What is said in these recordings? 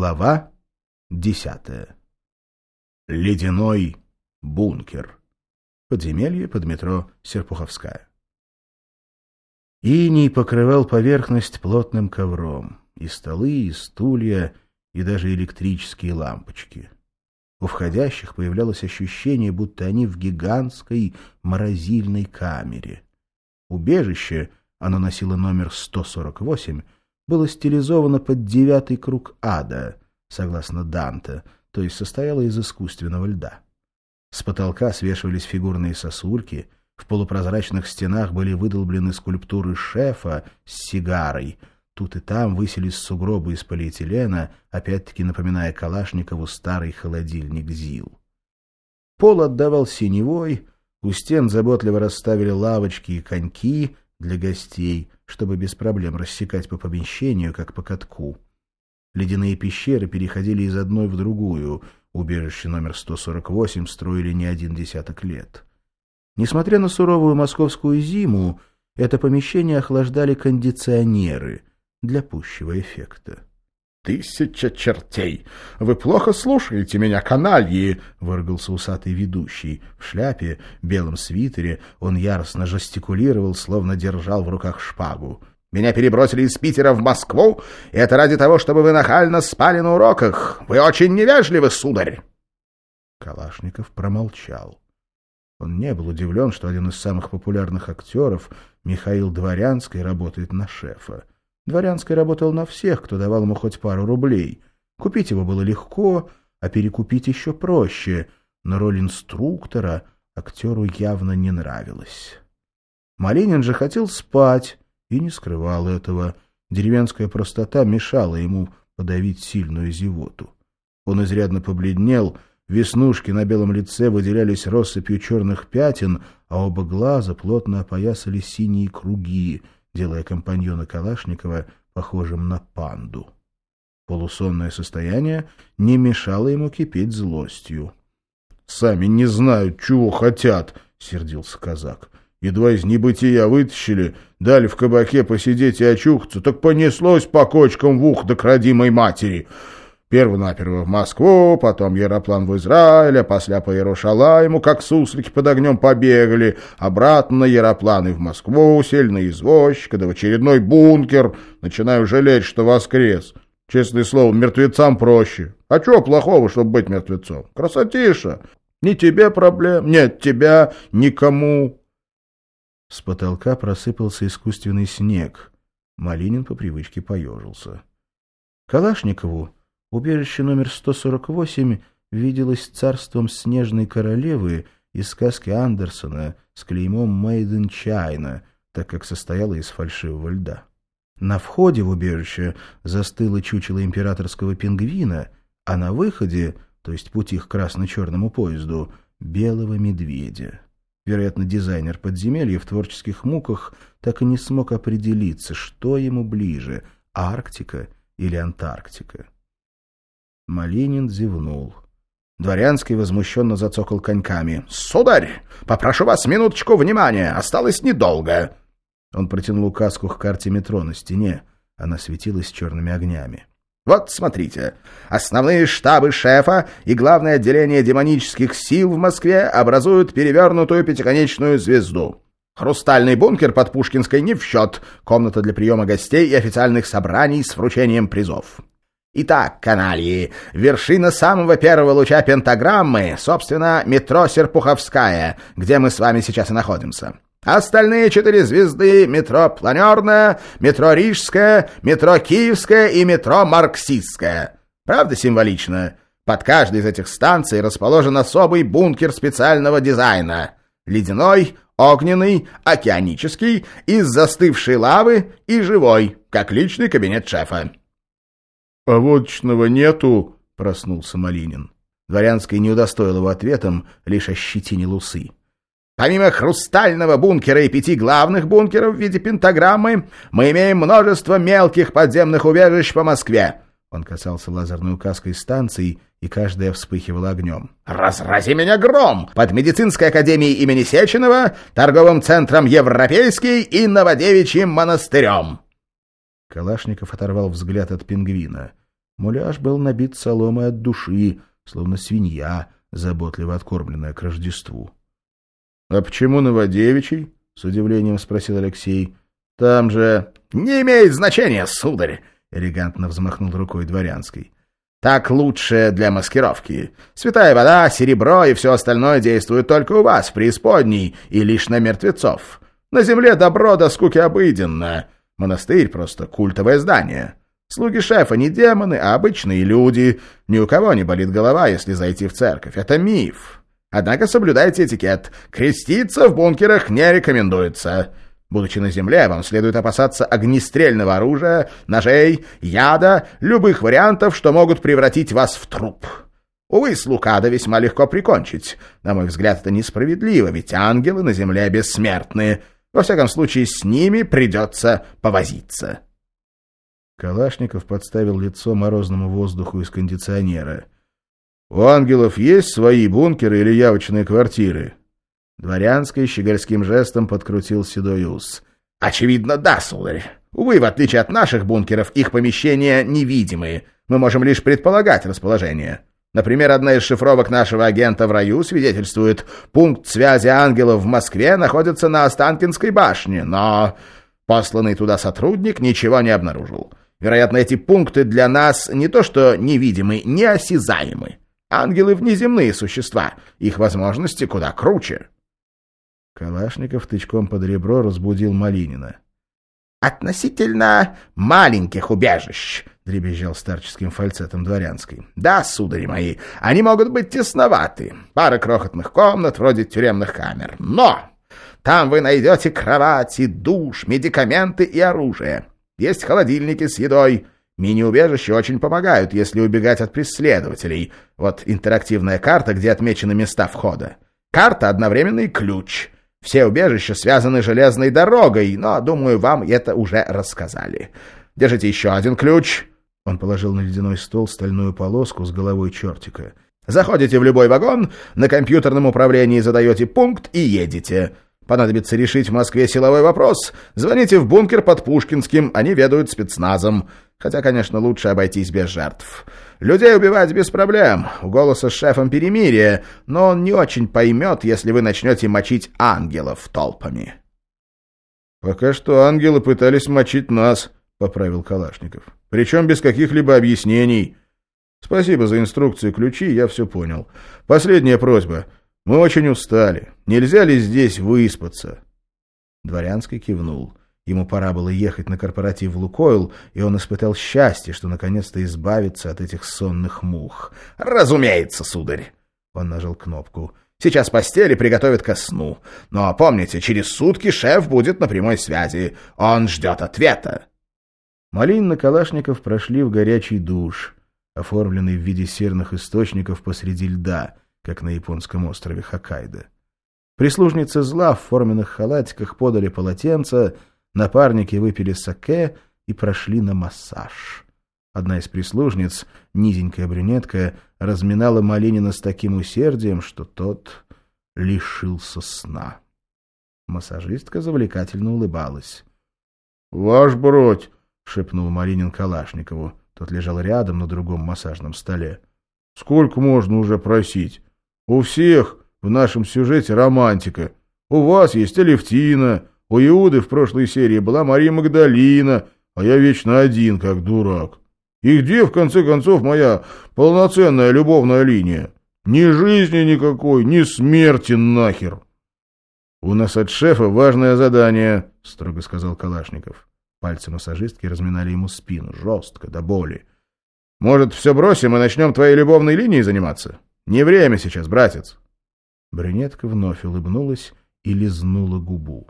Глава десятая. Ледяной бункер. Подземелье под метро Серпуховская. Иней покрывал поверхность плотным ковром. И столы, и стулья, и даже электрические лампочки. У входящих появлялось ощущение, будто они в гигантской морозильной камере. Убежище, оно носило номер 148, было стилизовано под девятый круг ада, согласно Данте, то есть состояло из искусственного льда. С потолка свешивались фигурные сосульки, в полупрозрачных стенах были выдолблены скульптуры шефа с сигарой, тут и там высились сугробы из полиэтилена, опять-таки напоминая Калашникову старый холодильник ЗИЛ. Пол отдавал синевой, у стен заботливо расставили лавочки и коньки для гостей — чтобы без проблем рассекать по помещению, как по катку. Ледяные пещеры переходили из одной в другую, убежище номер 148 строили не один десяток лет. Несмотря на суровую московскую зиму, это помещение охлаждали кондиционеры для пущего эффекта. «Тысяча чертей! Вы плохо слушаете меня, канальи!» — выругался усатый ведущий. В шляпе, белом свитере он яростно жестикулировал, словно держал в руках шпагу. «Меня перебросили из Питера в Москву, и это ради того, чтобы вы нахально спали на уроках. Вы очень невежливы, сударь!» Калашников промолчал. Он не был удивлен, что один из самых популярных актеров, Михаил Дворянский, работает на шефа. Дворянский работал на всех, кто давал ему хоть пару рублей. Купить его было легко, а перекупить еще проще, но роль инструктора актеру явно не нравилась. Малинин же хотел спать и не скрывал этого. Деревенская простота мешала ему подавить сильную зевоту. Он изрядно побледнел, веснушки на белом лице выделялись россыпью черных пятен, а оба глаза плотно опоясали синие круги — делая компаньона Калашникова похожим на панду. Полусонное состояние не мешало ему кипеть злостью. — Сами не знают, чего хотят, — сердился казак. Едва из небытия вытащили, дали в кабаке посидеть и очухаться, так понеслось по кочкам в ух до к родимой матери. Первонаперво в Москву, потом Яроплан в Израиль, а после по Иерушалайму, как суслики под огнем побегали, обратно Яроплан и в Москву, сели на извозчика, да в очередной бункер. Начинаю жалеть, что воскрес. Честное слово, мертвецам проще. А чего плохого, чтобы быть мертвецом? Красотиша. Ни тебе проблем, нет тебя, никому. С потолка просыпался искусственный снег. Малинин по привычке поежился. Калашникову Убежище номер 148 виделось царством снежной королевы из сказки Андерсона с клеймом «Made in China», так как состояло из фальшивого льда. На входе в убежище застыло чучело императорского пингвина, а на выходе, то есть пути к красно-черному поезду, белого медведя. Вероятно, дизайнер подземелья в творческих муках так и не смог определиться, что ему ближе — Арктика или Антарктика. Малинин зевнул. Дворянский возмущенно зацокал коньками. — Сударь, попрошу вас минуточку внимания, осталось недолго. Он протянул указку к карте метро на стене. Она светилась черными огнями. Вот, смотрите, основные штабы шефа и главное отделение демонических сил в Москве образуют перевернутую пятиконечную звезду. Хрустальный бункер под Пушкинской не в счет, комната для приема гостей и официальных собраний с вручением призов. Итак, канальи, вершина самого первого луча пентаграммы, собственно, метро Серпуховская, где мы с вами сейчас и находимся. Остальные четыре звезды — метро Планерная, метро Рижская, метро Киевская и метро Марксистская. Правда символично? Под каждой из этих станций расположен особый бункер специального дизайна. Ледяной, огненный, океанический, из застывшей лавы и живой, как личный кабинет шефа. «А водочного нету?» — проснулся Малинин. Дворянский не удостоил его ответом, лишь ощетинил усы. Помимо хрустального бункера и пяти главных бункеров в виде пентаграммы, мы имеем множество мелких подземных убежищ по Москве. Он касался лазерной указкой станций, и каждая вспыхивала огнем. «Разрази меня гром! Под медицинской академией имени Сеченова, торговым центром «Европейский» и Новодевичьим монастырем!» Калашников оторвал взгляд от пингвина. Муляж был набит соломой от души, словно свинья, заботливо откормленная к Рождеству. — А почему Новодевичий? — с удивлением спросил Алексей. — Там же... — Не имеет значения, сударь! — элегантно взмахнул рукой дворянской. — Так лучше для маскировки. Святая вода, серебро и все остальное действуют только у вас, преисподней, и лишь на мертвецов. На земле добро до скуки обыденно. Монастырь — просто культовое здание. Слуги шефа не демоны, а обычные люди. Ни у кого не болит голова, если зайти в церковь. Это миф. Однако соблюдайте этикет. Креститься в бункерах не рекомендуется. Будучи на земле, вам следует опасаться огнестрельного оружия, ножей, яда, любых вариантов, что могут превратить вас в труп. Увы, с Лукада весьма легко прикончить. На мой взгляд, это несправедливо, ведь ангелы на земле бессмертные. Во всяком случае, с ними придется повозиться. Калашников подставил лицо морозному воздуху из кондиционера. «У ангелов есть свои бункеры или явочные квартиры?» Дворянский щегольским жестом подкрутил седой ус. «Очевидно, да, сударь. Увы, в отличие от наших бункеров, их помещения невидимые. Мы можем лишь предполагать расположение. Например, одна из шифровок нашего агента в раю свидетельствует, пункт связи ангелов в Москве находится на Останкинской башне, но посланный туда сотрудник ничего не обнаружил. Вероятно, эти пункты для нас не то что невидимы, неосязаемы. Ангелы — внеземные существа, их возможности куда круче. Калашников тычком под ребро разбудил Малинина. «Относительно маленьких убежищ», — дребезжал старческим фальцетом дворянской. «Да, судари мои, они могут быть тесноваты. Пара крохотных комнат, вроде тюремных камер. Но там вы найдете кровати, душ, медикаменты и оружие. Есть холодильники с едой. Мини-убежища очень помогают, если убегать от преследователей. Вот интерактивная карта, где отмечены места входа. Карта — одновременный ключ. Все убежища связаны железной дорогой, но, думаю, вам это уже рассказали. Держите еще один ключ. Он положил на ледяной стол стальную полоску с головой чертика. Заходите в любой вагон, на компьютерном управлении задаете пункт и едете. Понадобится решить в Москве силовой вопрос, звоните в бункер под Пушкинским, они ведают спецназом. Хотя, конечно, лучше обойтись без жертв. Людей убивать без проблем, у голоса с шефом перемирие, но он не очень поймет, если вы начнете мочить ангелов толпами. — Пока что ангелы пытались мочить нас, — поправил Калашников. — Причем без каких-либо объяснений. Спасибо за инструкцию ключи, я все понял. Последняя просьба — мы очень устали. Нельзя ли здесь выспаться?» Дворянский кивнул. Ему пора было ехать на корпоратив в Лукойл, и он испытал счастье, что наконец-то избавится от этих сонных мух. «Разумеется, сударь!» Он нажал кнопку. «Сейчас постели приготовят ко сну. Но помните, через сутки шеф будет на прямой связи. Он ждет ответа». Малин и Калашников прошли в горячий душ, оформленный в виде серных источников посреди льда — как на японском острове Хоккайдо. Прислужницы зла в форменных халатиках подали полотенца, напарники выпили саке и прошли на массаж. Одна из прислужниц, низенькая брюнетка, разминала Малинина с таким усердием, что тот лишился сна. Массажистка завлекательно улыбалась. — Ваш бродь! — шепнул Малинин Калашникову. Тот лежал рядом на другом массажном столе. — Сколько можно уже просить? У всех в нашем сюжете романтика. У вас есть Алевтина, у Иуды в прошлой серии была Мария Магдалина, а я вечно один, как дурак. И где, в конце концов, моя полноценная любовная линия? Ни жизни никакой, ни смерти нахер. — У нас от шефа важное задание, — строго сказал Калашников. Пальцы массажистки разминали ему спину, жестко, до боли. — Может, все бросим и начнем твоей любовной линией заниматься? Не время сейчас, братец. Брюнетка вновь улыбнулась и лизнула губу.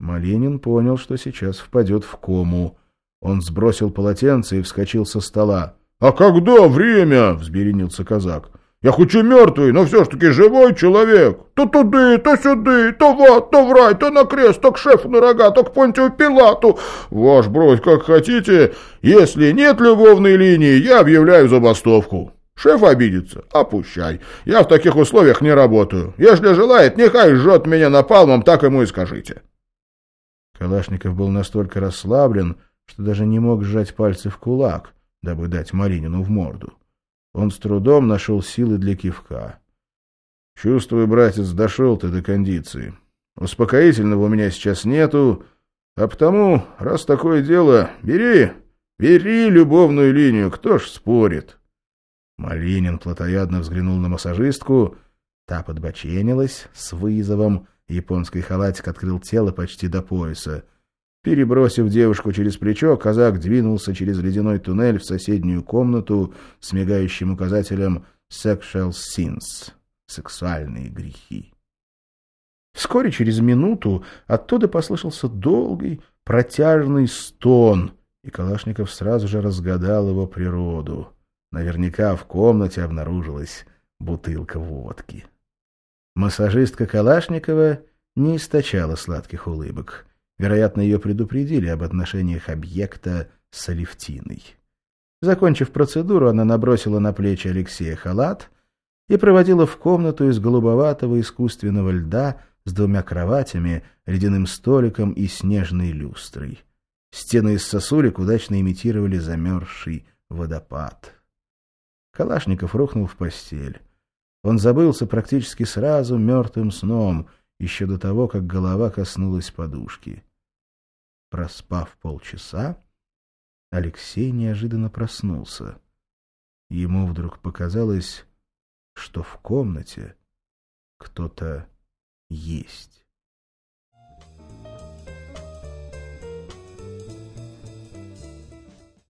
Маленин понял, что сейчас впадет в кому. Он сбросил полотенце и вскочил со стола. — А когда время? — взберенился казак. — Я хоть и мертвый, но все ж таки живой человек. То туды, то сюды, то в ад, то в рай, то на крест, то к шефу на рога, то к Понтию Пилату. Ваш брось, как хотите. Если нет любовной линии, я объявляю забастовку. Шеф обидится? Опущай. Я в таких условиях не работаю. Если желает, нехай жжет меня напалмом, так ему и скажите. Калашников был настолько расслаблен, что даже не мог сжать пальцы в кулак, дабы дать Малинину в морду. Он с трудом нашел силы для кивка. «Чувствую, братец, дошел ты до кондиции. Успокоительного у меня сейчас нету, а потому, раз такое дело, бери, бери любовную линию, кто ж спорит?» Малинин плотоядно взглянул на массажистку, та подбоченилась с вызовом, японский халатик открыл тело почти до пояса. Перебросив девушку через плечо, казак двинулся через ледяной туннель в соседнюю комнату с мигающим указателем «Sexual Sins» — «Сексуальные грехи». Вскоре, через минуту, оттуда послышался долгий, протяжный стон, и Калашников сразу же разгадал его природу. Наверняка в комнате обнаружилась бутылка водки. Массажистка Калашникова не источала сладких улыбок. Вероятно, ее предупредили об отношениях объекта с Алевтиной. Закончив процедуру, она набросила на плечи Алексея халат и проводила в комнату из голубоватого искусственного льда с двумя кроватями, ледяным столиком и снежной люстрой. Стены из сосулек удачно имитировали замерзший водопад. Калашников рухнул в постель. Он забылся практически сразу мертвым сном, еще до того, как голова коснулась подушки. Проспав полчаса, Алексей неожиданно проснулся. Ему вдруг показалось, что в комнате кто-то есть.